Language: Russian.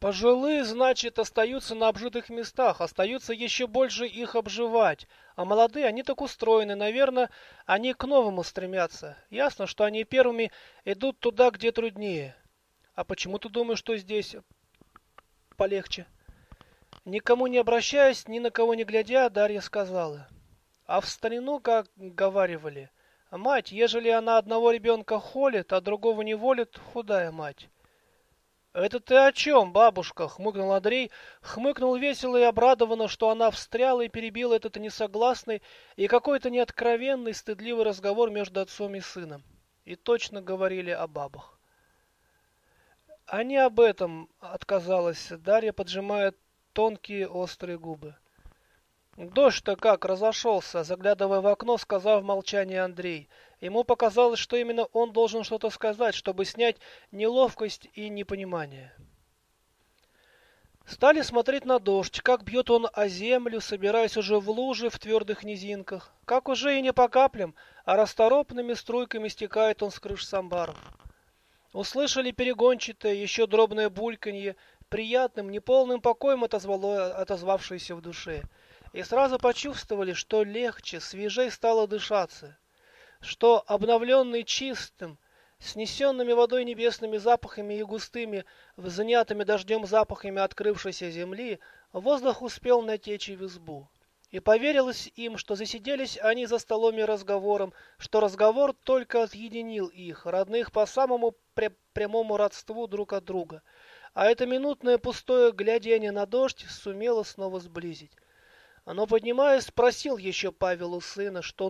Пожилые, значит, остаются на обжитых местах, остаются еще больше их обживать. А молодые, они так устроены, наверное, они к новому стремятся. Ясно, что они первыми идут туда, где труднее. А почему ты думаешь, что здесь полегче? Никому не обращаясь, ни на кого не глядя, Дарья сказала. А в старину, как говаривали, мать, ежели она одного ребенка холит, а другого не волит, худая мать. «Это ты о чем, бабушка?» — хмыкнул Андрей, хмыкнул весело и обрадованно, что она встряла и перебила этот несогласный и какой-то неоткровенный, стыдливый разговор между отцом и сыном. И точно говорили о бабах. «А не об этом», — отказалась Дарья, поджимая тонкие острые губы. «Дождь-то как разошелся», — заглядывая в окно, сказал в молчании Андрей — Ему показалось, что именно он должен что-то сказать, чтобы снять неловкость и непонимание. Стали смотреть на дождь, как бьет он о землю, собираясь уже в лужи в твердых низинках, как уже и не по каплям, а расторопными струйками стекает он с крыш самбаров. Услышали перегончатое, еще дробное бульканье, приятным, неполным покоем отозвало, отозвавшееся в душе, и сразу почувствовали, что легче, свежей стало дышаться что обновленный чистым, снесенными водой небесными запахами и густыми, занятыми дождем запахами открывшейся земли, воздух успел натечь и в избу. И поверилось им, что засиделись они за столом и разговором, что разговор только отъединил их, родных по самому пря прямому родству друг от друга. А это минутное пустое глядение на дождь сумело снова сблизить. Но, поднимаясь, спросил еще Павел у сына, что